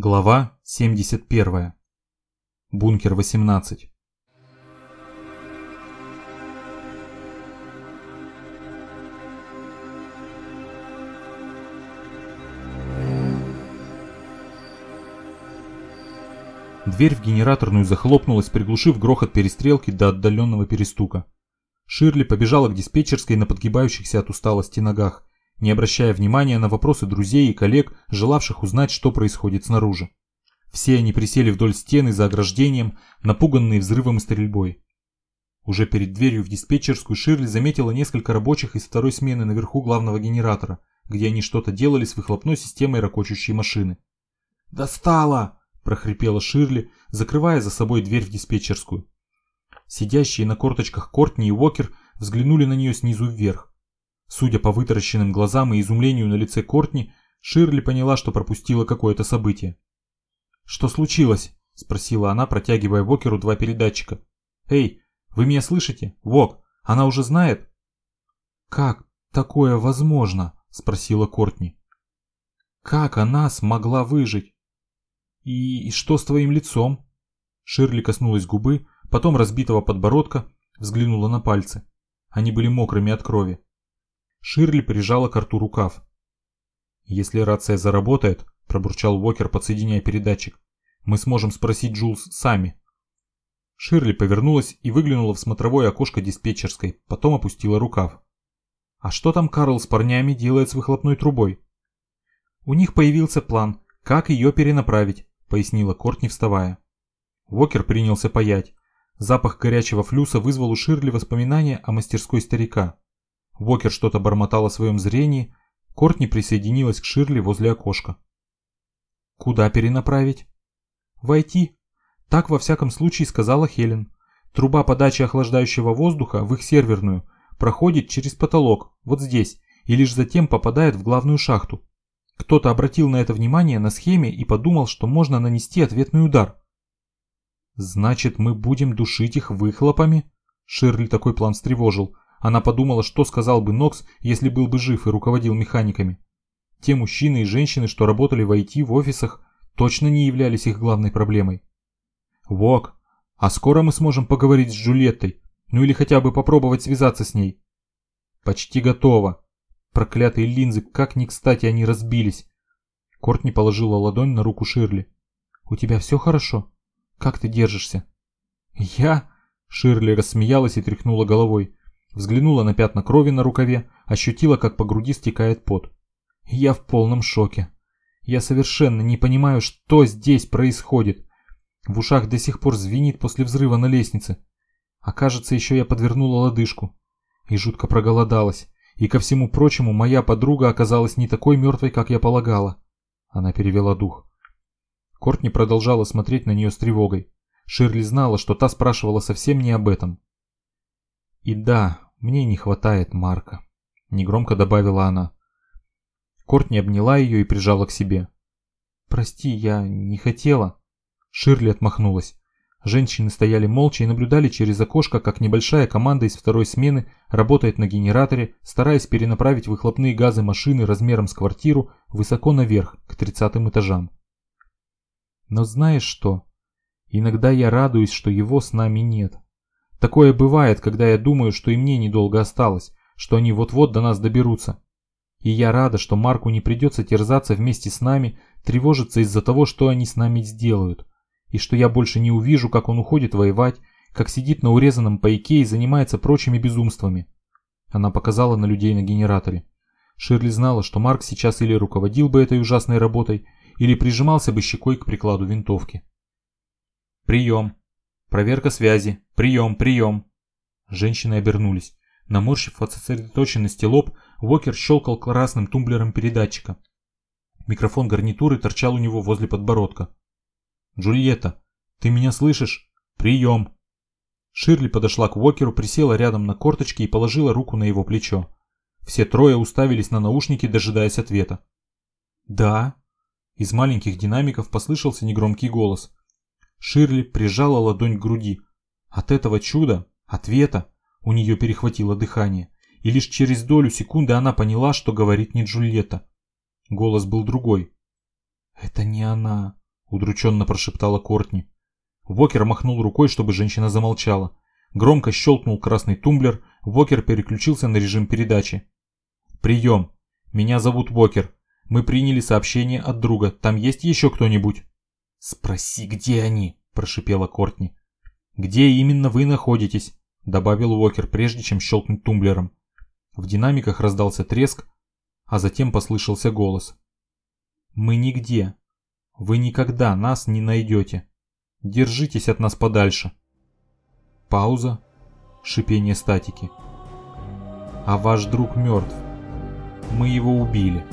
Глава 71. Бункер 18. Дверь в генераторную захлопнулась, приглушив грохот перестрелки до отдаленного перестука. Ширли побежала к диспетчерской на подгибающихся от усталости ногах не обращая внимания на вопросы друзей и коллег, желавших узнать, что происходит снаружи. Все они присели вдоль стены за ограждением, напуганные взрывом и стрельбой. Уже перед дверью в диспетчерскую Ширли заметила несколько рабочих из второй смены наверху главного генератора, где они что-то делали с выхлопной системой ракочущей машины. «Достала!» – прохрипела Ширли, закрывая за собой дверь в диспетчерскую. Сидящие на корточках Кортни и Уокер взглянули на нее снизу вверх. Судя по вытаращенным глазам и изумлению на лице Кортни, Ширли поняла, что пропустила какое-то событие. «Что случилось?» – спросила она, протягивая Вокеру два передатчика. «Эй, вы меня слышите? Вок, она уже знает?» «Как такое возможно?» – спросила Кортни. «Как она смогла выжить?» «И, что с твоим лицом?» Ширли коснулась губы, потом разбитого подбородка, взглянула на пальцы. Они были мокрыми от крови. Ширли прижала к рту рукав. «Если рация заработает», – пробурчал Уокер, подсоединяя передатчик, – «мы сможем спросить Джулс сами». Ширли повернулась и выглянула в смотровое окошко диспетчерской, потом опустила рукав. «А что там Карл с парнями делает с выхлопной трубой?» «У них появился план, как ее перенаправить», – пояснила Корт, не вставая. Уокер принялся паять. Запах горячего флюса вызвал у Ширли воспоминания о мастерской старика. Вокер что-то бормотал о своем зрении, Кортни присоединилась к Ширли возле окошка. «Куда перенаправить?» «Войти». Так во всяком случае сказала Хелен. Труба подачи охлаждающего воздуха в их серверную проходит через потолок, вот здесь, и лишь затем попадает в главную шахту. Кто-то обратил на это внимание на схеме и подумал, что можно нанести ответный удар. «Значит, мы будем душить их выхлопами?» Ширли такой план встревожил. Она подумала, что сказал бы Нокс, если был бы жив и руководил механиками. Те мужчины и женщины, что работали в IT в офисах, точно не являлись их главной проблемой. Вок, а скоро мы сможем поговорить с Джульеттой, ну или хотя бы попробовать связаться с ней. Почти готово. Проклятые линзы, как ни кстати они разбились. Кортни положила ладонь на руку Ширли. «У тебя все хорошо? Как ты держишься?» «Я?» Ширли рассмеялась и тряхнула головой. Взглянула на пятна крови на рукаве, ощутила, как по груди стекает пот. Я в полном шоке. Я совершенно не понимаю, что здесь происходит. В ушах до сих пор звенит после взрыва на лестнице. А кажется, еще я подвернула лодыжку. И жутко проголодалась. И ко всему прочему, моя подруга оказалась не такой мертвой, как я полагала. Она перевела дух. Кортни продолжала смотреть на нее с тревогой. Ширли знала, что та спрашивала совсем не об этом. И да, мне не хватает Марка, негромко добавила она. Кортни обняла ее и прижала к себе. Прости, я не хотела. Ширли отмахнулась. Женщины стояли молча и наблюдали через окошко, как небольшая команда из второй смены работает на генераторе, стараясь перенаправить выхлопные газы машины размером с квартиру высоко наверх, к тридцатым этажам. Но знаешь что? Иногда я радуюсь, что его с нами нет. Такое бывает, когда я думаю, что и мне недолго осталось, что они вот-вот до нас доберутся. И я рада, что Марку не придется терзаться вместе с нами, тревожиться из-за того, что они с нами сделают. И что я больше не увижу, как он уходит воевать, как сидит на урезанном пайке и занимается прочими безумствами. Она показала на людей на генераторе. Ширли знала, что Марк сейчас или руководил бы этой ужасной работой, или прижимался бы щекой к прикладу винтовки. «Прием!» Проверка связи. Прием, прием. Женщины обернулись. Наморщив от сосредоточенности лоб, Уокер щелкал красным тумблером передатчика. Микрофон гарнитуры торчал у него возле подбородка. «Джульетта, ты меня слышишь? Прием!» Ширли подошла к Уокеру, присела рядом на корточки и положила руку на его плечо. Все трое уставились на наушники, дожидаясь ответа. «Да?» Из маленьких динамиков послышался негромкий голос. Ширли прижала ладонь к груди. От этого чуда, ответа, у нее перехватило дыхание, и лишь через долю секунды она поняла, что говорит не Джульетта. Голос был другой. «Это не она», удрученно прошептала Кортни. Вокер махнул рукой, чтобы женщина замолчала. Громко щелкнул красный тумблер, Вокер переключился на режим передачи. «Прием. Меня зовут Вокер. Мы приняли сообщение от друга. Там есть еще кто-нибудь?» «Спроси, где они?» – прошипела Кортни. «Где именно вы находитесь?» – добавил Уокер, прежде чем щелкнуть тумблером. В динамиках раздался треск, а затем послышался голос. «Мы нигде. Вы никогда нас не найдете. Держитесь от нас подальше». Пауза. Шипение статики. «А ваш друг мертв. Мы его убили».